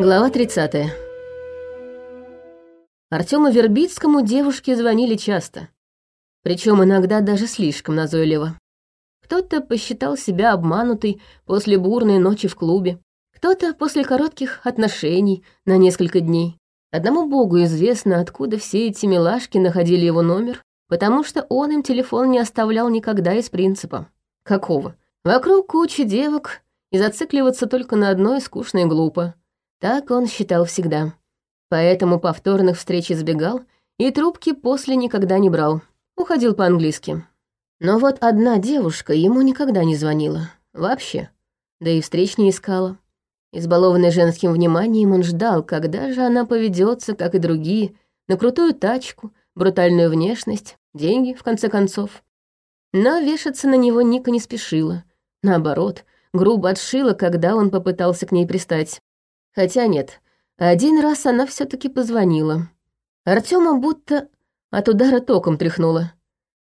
Глава 30. Артему Вербицкому девушки звонили часто. Причем иногда даже слишком назойливо. Кто-то посчитал себя обманутой после бурной ночи в клубе, кто-то после коротких отношений на несколько дней. Одному богу известно, откуда все эти милашки находили его номер, потому что он им телефон не оставлял никогда из принципа. Какого? Вокруг кучи девок, и зацикливаться только на одной скучно и глупо. Так он считал всегда. Поэтому повторных встреч избегал и трубки после никогда не брал. Уходил по-английски. Но вот одна девушка ему никогда не звонила. Вообще. Да и встреч не искала. Избалованный женским вниманием, он ждал, когда же она поведется, как и другие, на крутую тачку, брутальную внешность, деньги, в конце концов. Но вешаться на него Ника не спешила. Наоборот, грубо отшила, когда он попытался к ней пристать. Хотя нет, один раз она все таки позвонила. Артема будто от удара током тряхнула.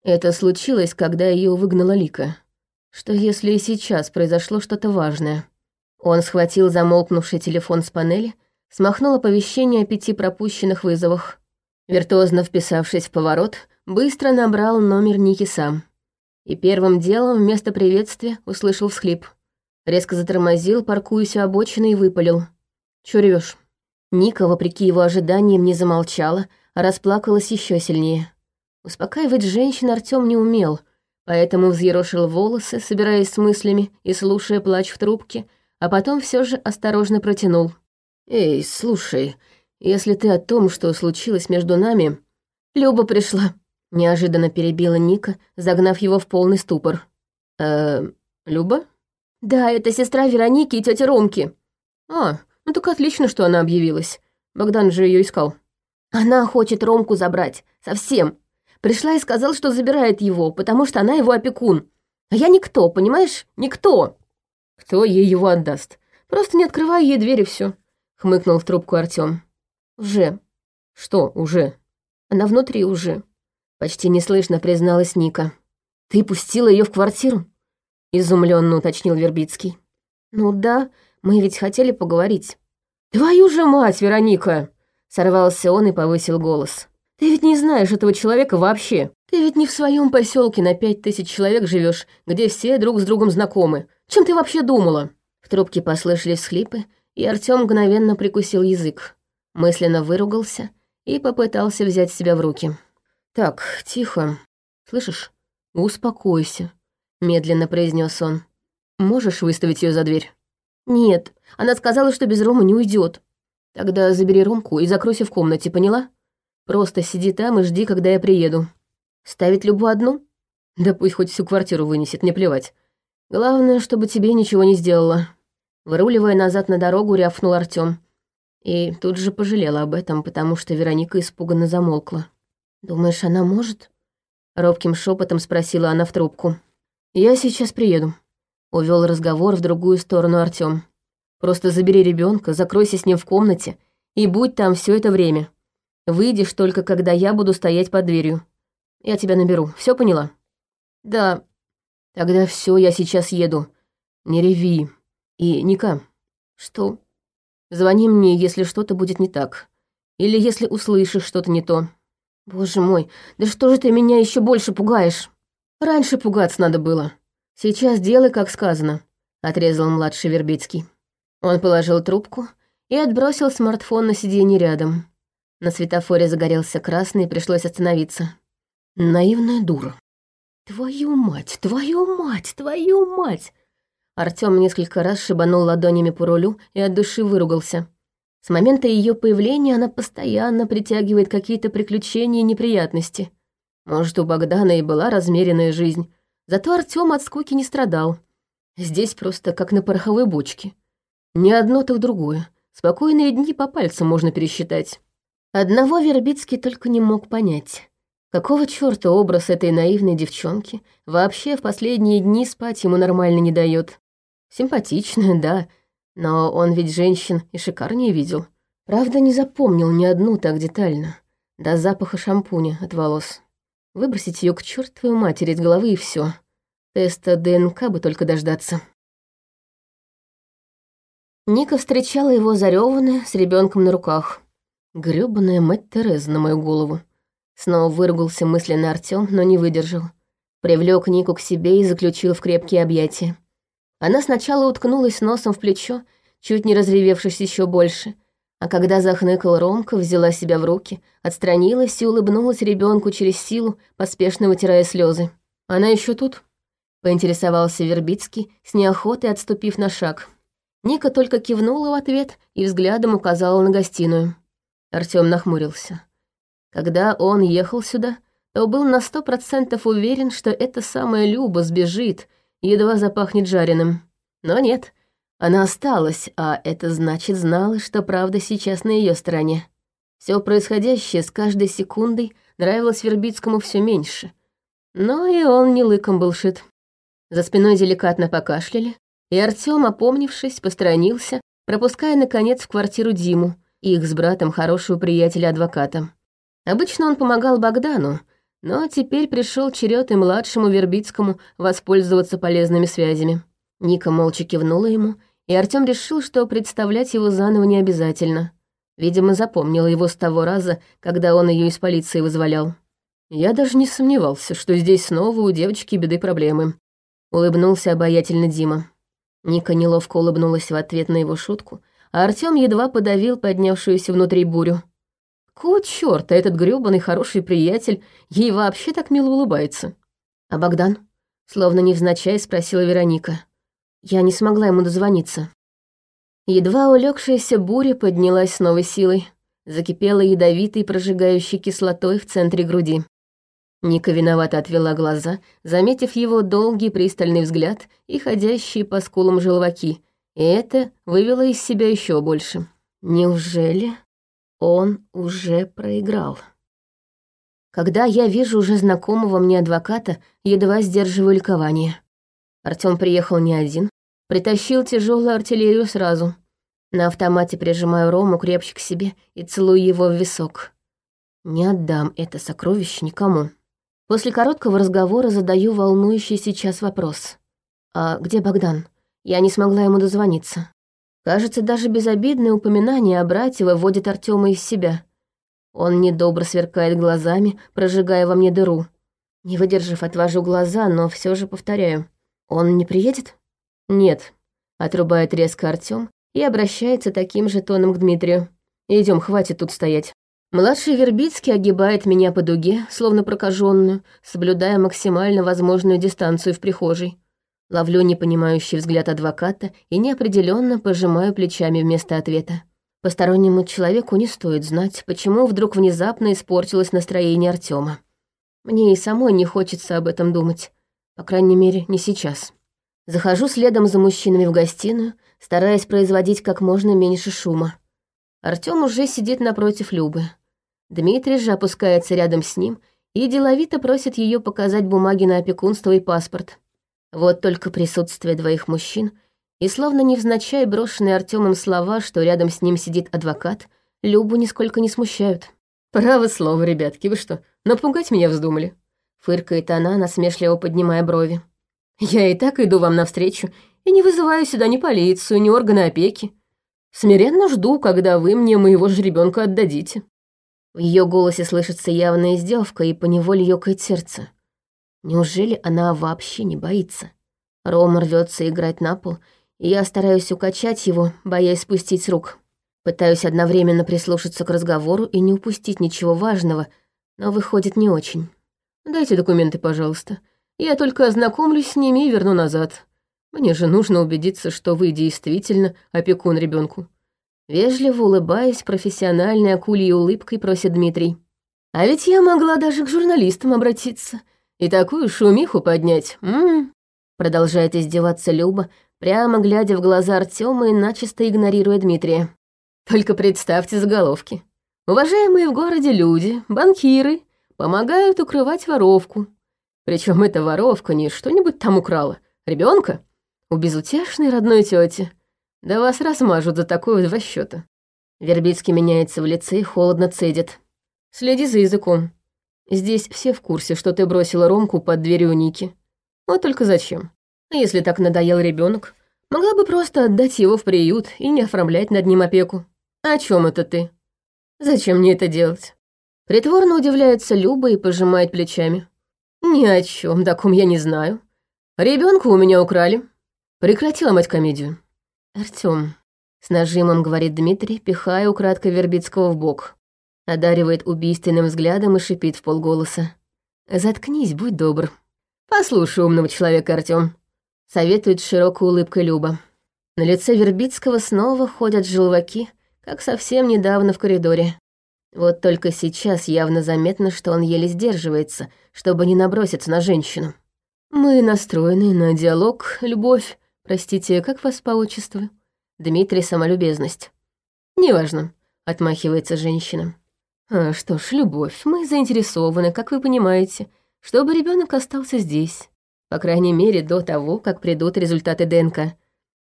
Это случилось, когда ее выгнала Лика. Что если и сейчас произошло что-то важное? Он схватил замолкнувший телефон с панели, смахнул оповещение о пяти пропущенных вызовах. Виртуозно вписавшись в поворот, быстро набрал номер Ники сам. И первым делом вместо приветствия услышал всхлип. Резко затормозил, паркуясь у обочины и выпалил. «Чё ревёшь?» Ника, вопреки его ожиданиям, не замолчала, а расплакалась еще сильнее. Успокаивать женщин Артём не умел, поэтому взъерошил волосы, собираясь с мыслями и слушая плач в трубке, а потом все же осторожно протянул. «Эй, слушай, если ты о том, что случилось между нами...» «Люба пришла», — неожиданно перебила Ника, загнав его в полный ступор. «Э, Люба?» «Да, это сестра Вероники и тетя Ромки». «А, ну так отлично, что она объявилась. Богдан же ее искал. Она хочет Ромку забрать. Совсем. Пришла и сказала, что забирает его, потому что она его опекун. А я никто, понимаешь? Никто. Кто ей его отдаст? Просто не открывай ей двери, все. Хмыкнул в трубку Артем. Уже. Что уже? Она внутри уже. Почти неслышно призналась Ника. Ты пустила ее в квартиру? Изумленно уточнил Вербицкий. Ну да, мы ведь хотели поговорить». «Твою же мать, Вероника!» Сорвался он и повысил голос. «Ты ведь не знаешь этого человека вообще. Ты ведь не в своем поселке на пять тысяч человек живешь, где все друг с другом знакомы. Чем ты вообще думала?» В трубке послышались всхлипы, и Артём мгновенно прикусил язык. Мысленно выругался и попытался взять себя в руки. «Так, тихо. Слышишь? Успокойся», — медленно произнес он. «Можешь выставить ее за дверь?» «Нет, она сказала, что без Ромы не уйдет. Тогда забери Ромку и закройся в комнате, поняла? Просто сиди там и жди, когда я приеду. Ставить любую одну? Да пусть хоть всю квартиру вынесет, мне плевать. Главное, чтобы тебе ничего не сделала». Выруливая назад на дорогу, рявкнул Артём. И тут же пожалела об этом, потому что Вероника испуганно замолкла. «Думаешь, она может?» Робким шепотом спросила она в трубку. «Я сейчас приеду», Увел разговор в другую сторону Артём. Просто забери ребенка, закройся с ним в комнате и будь там все это время. Выйдешь только, когда я буду стоять под дверью. Я тебя наберу. Все поняла? Да. Тогда все, я сейчас еду. Не реви. И Ника. Что? Звони мне, если что-то будет не так. Или если услышишь что-то не то. Боже мой, да что же ты меня еще больше пугаешь? Раньше пугаться надо было. «Сейчас делай, как сказано», — отрезал младший Вербицкий. Он положил трубку и отбросил смартфон на сиденье рядом. На светофоре загорелся красный, пришлось остановиться. Наивная дура. «Твою мать, твою мать, твою мать!» Артём несколько раз шибанул ладонями по рулю и от души выругался. С момента ее появления она постоянно притягивает какие-то приключения и неприятности. Может, у Богдана и была размеренная жизнь, Зато Артём от скуки не страдал. Здесь просто как на пороховой бочке. Ни одно, так другое. Спокойные дни по пальцам можно пересчитать. Одного Вербицкий только не мог понять. Какого чёрта образ этой наивной девчонки вообще в последние дни спать ему нормально не дает? Симпатичная, да, но он ведь женщин и шикарнее видел. Правда, не запомнил ни одну так детально. До запаха шампуня от волос. Выбросить ее к чертовой матери из головы и все. Теста ДНК бы только дождаться. Ника встречала его зареванная, с ребенком на руках. Грёбаная мать Тереза на мою голову. Снова выругался мысленно Артём, но не выдержал. Привлёк Нику к себе и заключил в крепкие объятия. Она сначала уткнулась носом в плечо, чуть не разревевшись еще больше, а когда захныкал Ромка, взяла себя в руки, отстранилась и улыбнулась ребенку через силу, поспешно вытирая слезы. «Она еще тут?» — поинтересовался Вербицкий, с неохотой отступив на шаг. Ника только кивнула в ответ и взглядом указала на гостиную. Артём нахмурился. Когда он ехал сюда, то был на сто процентов уверен, что эта самая Люба сбежит, едва запахнет жареным. Но нет, она осталась, а это значит знала, что правда сейчас на ее стороне. Все происходящее с каждой секундой нравилось Вербицкому все меньше. Но и он не лыком был шит. За спиной деликатно покашляли, и Артём, опомнившись, посторонился, пропуская, наконец, в квартиру Диму, их с братом хорошего приятеля-адвоката. Обычно он помогал Богдану, но теперь пришел черед и младшему Вербицкому воспользоваться полезными связями. Ника молча кивнула ему, и Артём решил, что представлять его заново не обязательно. Видимо, запомнила его с того раза, когда он ее из полиции вызволял. Я даже не сомневался, что здесь снова у девочки беды проблемы. Улыбнулся обаятельно Дима. Ника неловко улыбнулась в ответ на его шутку, а Артём едва подавил поднявшуюся внутри бурю. Какого чёрта этот грёбаный хороший приятель ей вообще так мило улыбается? А Богдан? Словно невзначай спросила Вероника. Я не смогла ему дозвониться. Едва улегшаяся буря поднялась с новой силой, закипела ядовитой прожигающей кислотой в центре груди. Ника виновато отвела глаза, заметив его долгий пристальный взгляд и ходящие по скулам желваки, и это вывело из себя еще больше. Неужели он уже проиграл. Когда я вижу уже знакомого мне адвоката, едва сдерживаю ликование. Артём приехал не один, притащил тяжелую артиллерию сразу. На автомате прижимаю Рому крепче к себе и целую его в висок. Не отдам это сокровище никому. После короткого разговора задаю волнующий сейчас вопрос. «А где Богдан? Я не смогла ему дозвониться». Кажется, даже безобидное упоминание о брате выводит Артема из себя. Он недобро сверкает глазами, прожигая во мне дыру. Не выдержав, отвожу глаза, но все же повторяю. «Он не приедет?» «Нет», — отрубает резко Артем и обращается таким же тоном к Дмитрию. Идем, хватит тут стоять». Младший Вербицкий огибает меня по дуге, словно прокаженную, соблюдая максимально возможную дистанцию в прихожей. Ловлю непонимающий взгляд адвоката и неопределенно пожимаю плечами вместо ответа. Постороннему человеку не стоит знать, почему вдруг внезапно испортилось настроение Артема. Мне и самой не хочется об этом думать. По крайней мере, не сейчас. Захожу следом за мужчинами в гостиную, стараясь производить как можно меньше шума. Артём уже сидит напротив Любы. Дмитрий же опускается рядом с ним и деловито просит ее показать бумаги на опекунство и паспорт. Вот только присутствие двоих мужчин и словно невзначай брошенные Артемом слова, что рядом с ним сидит адвокат, Любу нисколько не смущают. «Право слово, ребятки, вы что, напугать меня вздумали?» Фыркает она, насмешливо поднимая брови. «Я и так иду вам навстречу и не вызываю сюда ни полицию, ни органы опеки. Смиренно жду, когда вы мне моего же ребенка отдадите». В ее голосе слышится явная издевка, и поневоле ёкает сердце. Неужели она вообще не боится? Рома рвется играть на пол, и я стараюсь укачать его, боясь спустить с рук. Пытаюсь одновременно прислушаться к разговору и не упустить ничего важного, но выходит не очень. «Дайте документы, пожалуйста. Я только ознакомлюсь с ними и верну назад. Мне же нужно убедиться, что вы действительно опекун ребенку. Вежливо улыбаясь, профессиональной акульей улыбкой просит Дмитрий. «А ведь я могла даже к журналистам обратиться», и такую шумиху поднять, м, Продолжает издеваться Люба, прямо глядя в глаза Артема и начисто игнорируя Дмитрия. Только представьте заголовки. Уважаемые в городе люди, банкиры, помогают укрывать воровку. Причем эта воровка не что-нибудь там украла, ребенка у безутешной родной тети. Да вас размажут за такое в два счета. Вербицкий меняется в лице и холодно цедит. Следи за языком. Здесь все в курсе, что ты бросила Ромку под дверью Ники. Вот только зачем? А если так надоел ребенок, Могла бы просто отдать его в приют и не оформлять над ним опеку. О чем это ты? Зачем мне это делать? Притворно удивляется Люба и пожимает плечами. Ни о чем таком я не знаю. Ребенка у меня украли. Прекратила мать комедию. Артём, с нажимом говорит Дмитрий, пихая украдкой Вербицкого в бок. Одаривает убийственным взглядом и шипит в полголоса. «Заткнись, будь добр». «Послушай умного человека, Артём», — советует широкой улыбкой Люба. На лице Вербицкого снова ходят желваки, как совсем недавно в коридоре. Вот только сейчас явно заметно, что он еле сдерживается, чтобы не наброситься на женщину. «Мы настроены на диалог, любовь, простите, как вас по отчеству?» Дмитрий самолюбезность. «Неважно», — отмахивается женщина. «А что ж, любовь, мы заинтересованы, как вы понимаете, чтобы ребенок остался здесь. По крайней мере, до того, как придут результаты ДНК.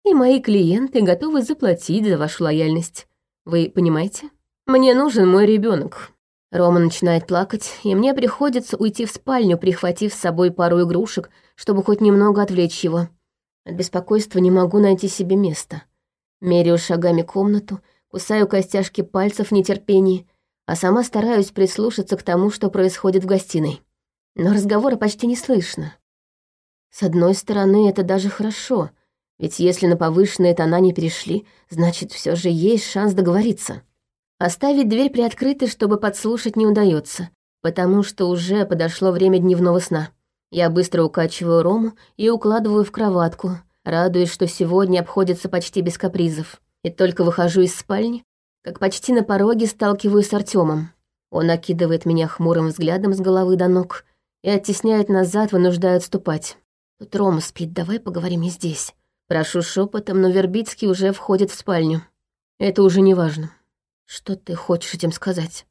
И мои клиенты готовы заплатить за вашу лояльность. Вы понимаете? Мне нужен мой ребенок. Рома начинает плакать, и мне приходится уйти в спальню, прихватив с собой пару игрушек, чтобы хоть немного отвлечь его. От беспокойства не могу найти себе места. Меряю шагами комнату, кусаю костяшки пальцев в нетерпении, а сама стараюсь прислушаться к тому, что происходит в гостиной. Но разговора почти не слышно. С одной стороны, это даже хорошо, ведь если на повышенные тона не перешли, значит, все же есть шанс договориться. Оставить дверь приоткрытой, чтобы подслушать, не удается, потому что уже подошло время дневного сна. Я быстро укачиваю Рому и укладываю в кроватку, радуясь, что сегодня обходится почти без капризов. И только выхожу из спальни, как почти на пороге сталкиваюсь с Артемом. Он окидывает меня хмурым взглядом с головы до ног и оттесняет назад, вынуждая отступать. «Тут Рома спит, давай поговорим и здесь». Прошу шепотом, но Вербицкий уже входит в спальню. Это уже не важно. «Что ты хочешь этим сказать?»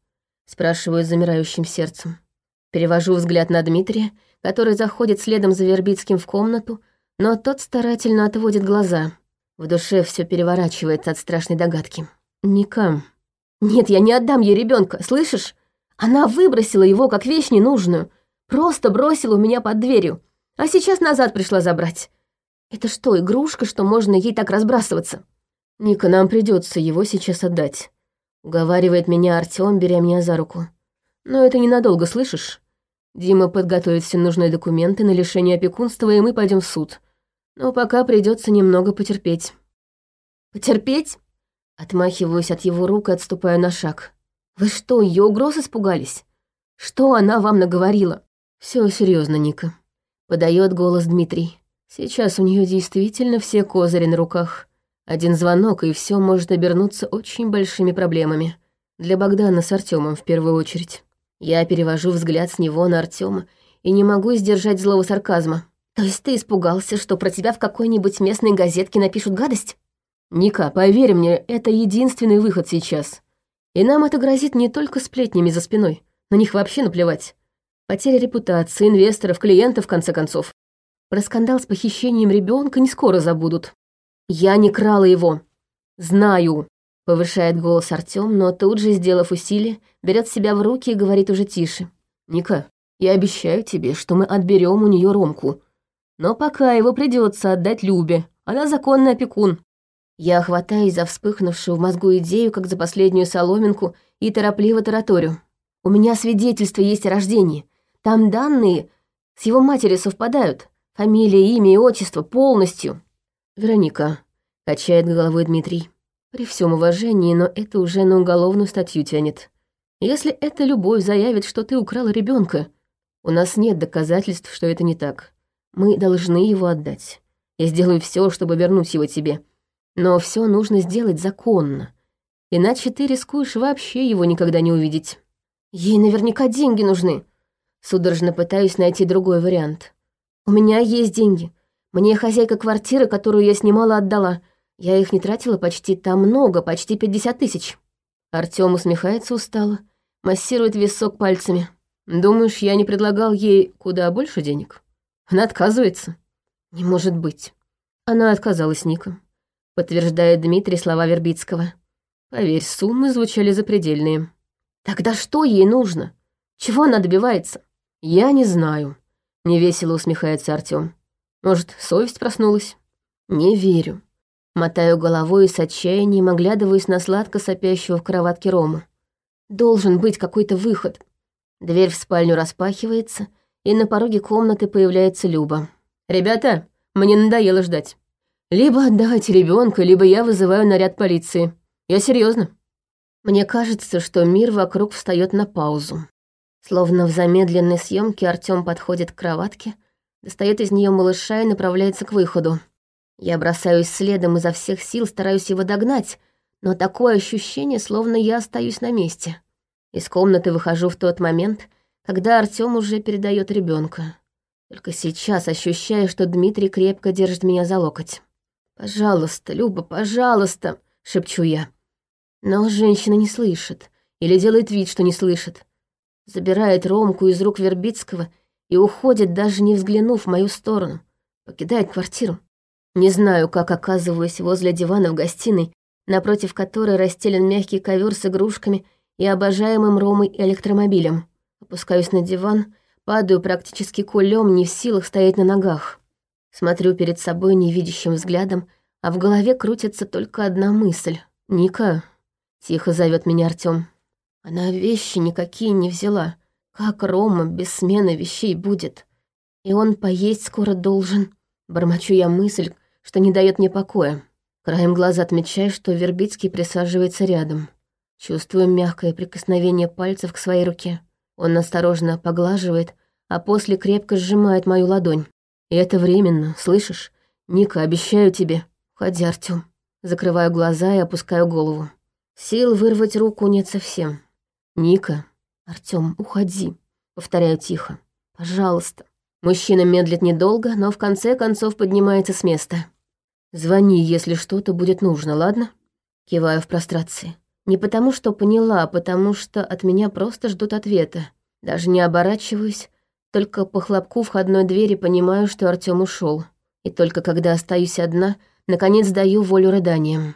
Спрашиваю с замирающим сердцем. Перевожу взгляд на Дмитрия, который заходит следом за Вербицким в комнату но тот старательно отводит глаза. В душе все переворачивается от страшной догадки. Ника. Нет, я не отдам ей ребенка, слышишь? Она выбросила его как вещь ненужную. Просто бросила у меня под дверью. А сейчас назад пришла забрать. Это что, игрушка, что можно ей так разбрасываться? Ника, нам придется его сейчас отдать. Уговаривает меня Артем, беря меня за руку. Но это ненадолго, слышишь? Дима подготовит все нужные документы на лишение опекунства, и мы пойдем в суд. Но пока придется немного потерпеть. Потерпеть? Отмахиваюсь от его рук и отступаю на шаг. Вы что, ее угроз испугались? Что она вам наговорила? Все серьезно, Ника. Подает голос Дмитрий. Сейчас у нее действительно все козыри на руках. Один звонок, и все может обернуться очень большими проблемами. Для Богдана с Артемом в первую очередь. Я перевожу взгляд с него на Артема и не могу сдержать злого сарказма. То есть ты испугался, что про тебя в какой-нибудь местной газетке напишут гадость? Ника, поверь мне, это единственный выход сейчас. И нам это грозит не только сплетнями за спиной. На них вообще наплевать. Потеря репутации, инвесторов, клиентов, в конце концов. Про скандал с похищением ребенка не скоро забудут. Я не крала его. Знаю. Повышает голос Артём, но тут же, сделав усилие, берет себя в руки и говорит уже тише. Ника, я обещаю тебе, что мы отберем у нее Ромку. Но пока его придется отдать Любе. Она законный опекун. Я хватаюсь за вспыхнувшую в мозгу идею, как за последнюю соломинку, и торопливо тараторю. У меня свидетельство есть о рождении. Там данные с его матерью совпадают. Фамилия, имя и отчество полностью. Вероника, качает головой Дмитрий. При всем уважении, но это уже на уголовную статью тянет. Если эта любовь заявит, что ты украла ребенка, у нас нет доказательств, что это не так. Мы должны его отдать. Я сделаю все, чтобы вернуть его тебе. Но все нужно сделать законно. Иначе ты рискуешь вообще его никогда не увидеть. Ей наверняка деньги нужны. Судорожно пытаюсь найти другой вариант. У меня есть деньги. Мне хозяйка квартиры, которую я снимала, отдала. Я их не тратила почти там много, почти пятьдесят тысяч. Артём усмехается устало, массирует висок пальцами. Думаешь, я не предлагал ей куда больше денег? Она отказывается. Не может быть. Она отказалась, Ника. Подтверждает Дмитрий слова Вербицкого. Поверь, суммы звучали запредельные. Тогда что ей нужно? Чего она добивается? Я не знаю. Невесело усмехается Артём. Может, совесть проснулась? Не верю. Мотаю головой и с отчаянием оглядываюсь на сладко сопящего в кроватке Рому. Должен быть какой-то выход. Дверь в спальню распахивается, и на пороге комнаты появляется Люба. «Ребята, мне надоело ждать. Либо отдавайте ребенка, либо я вызываю наряд полиции. Я серьезно. Мне кажется, что мир вокруг встает на паузу. Словно в замедленной съемке Артём подходит к кроватке, достает из нее малыша и направляется к выходу. Я бросаюсь следом изо всех сил, стараюсь его догнать, но такое ощущение, словно я остаюсь на месте. Из комнаты выхожу в тот момент, когда Артём уже передает ребенка. Только сейчас ощущаю, что Дмитрий крепко держит меня за локоть. «Пожалуйста, Люба, пожалуйста!» — шепчу я. Но женщина не слышит или делает вид, что не слышит. Забирает Ромку из рук Вербицкого и уходит, даже не взглянув в мою сторону. Покидает квартиру. Не знаю, как оказываюсь возле дивана в гостиной, напротив которой расстелен мягкий ковер с игрушками и обожаемым Ромой электромобилем. Опускаюсь на диван, падаю практически кулем, не в силах стоять на ногах. Смотрю перед собой невидящим взглядом, а в голове крутится только одна мысль. «Ника, Тихо зовет меня Артём. Она вещи никакие не взяла. Как Рома без смены вещей будет? И он поесть скоро должен. Бормочу я мысль, что не дает мне покоя. Краем глаза отмечаю, что Вербицкий присаживается рядом. Чувствую мягкое прикосновение пальцев к своей руке. Он осторожно поглаживает, а после крепко сжимает мою ладонь. И это временно, слышишь? Ника, обещаю тебе. Ходи, Артём. Закрываю глаза и опускаю голову. Сил вырвать руку нет совсем. «Ника, Артём, уходи», — повторяю тихо. «Пожалуйста». Мужчина медлит недолго, но в конце концов поднимается с места. «Звони, если что-то будет нужно, ладно?» Киваю в прострации. Не потому, что поняла, а потому что от меня просто ждут ответа. Даже не оборачиваюсь, только по хлопку входной двери понимаю, что Артём ушел. И только когда остаюсь одна, наконец даю волю рыданиям.